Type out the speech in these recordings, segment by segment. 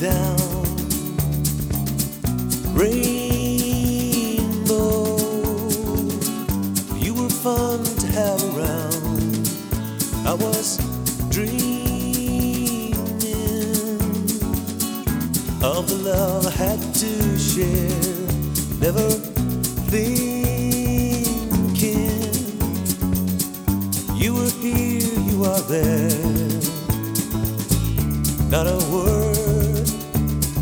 down. Rainbow, you were fun to have around. I was dreaming of the love I had to share. Never thinking you were here, you are there. Not a word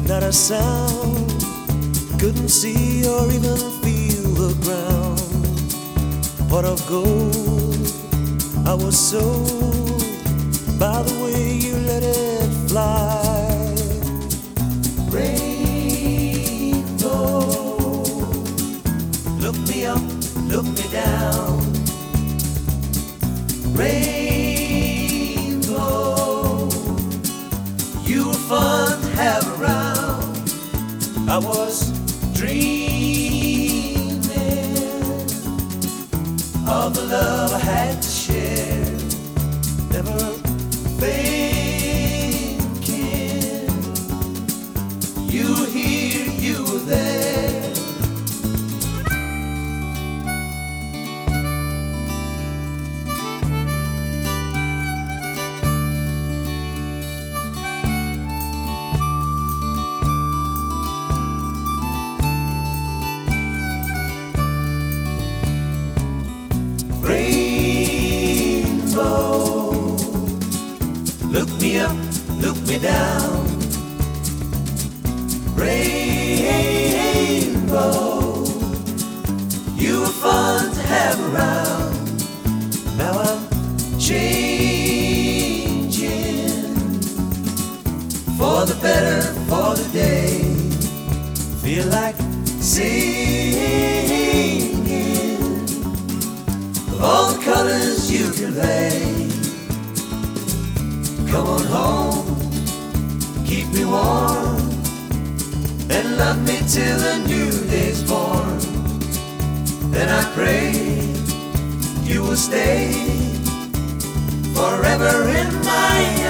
not a sound. Couldn't see or even feel the ground. Pot of gold, I was sold by the way you let it fly. Rainbow, look me up, look me down. Rainbow, I was dreaming of the love I had Rainbow, look me up, look me down. Rainbow, you were fun to have around. Now I'm changing for the better, for the day. Feel like singing of all the colors you convey. Come on home, keep me warm, and love me till the new day's born. Then I pray you will stay forever in my